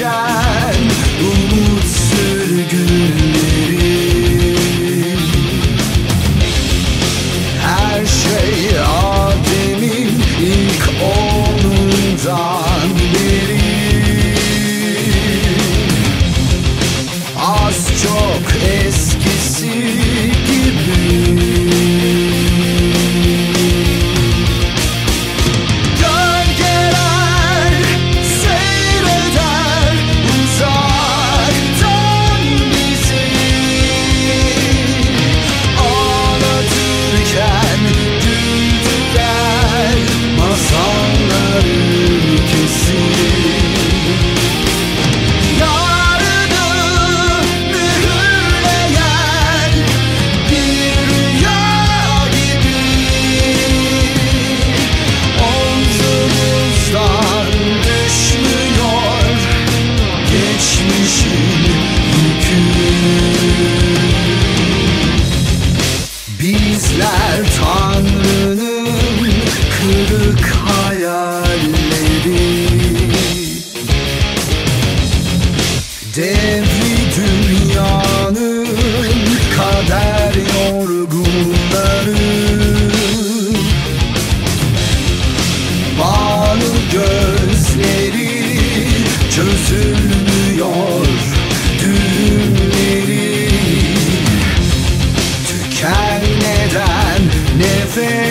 shine. Bizler Tanrı'nın kırık hayalleri. Devri dünyanın kader yorgunları. Bağlı gözleri çözülmüyor say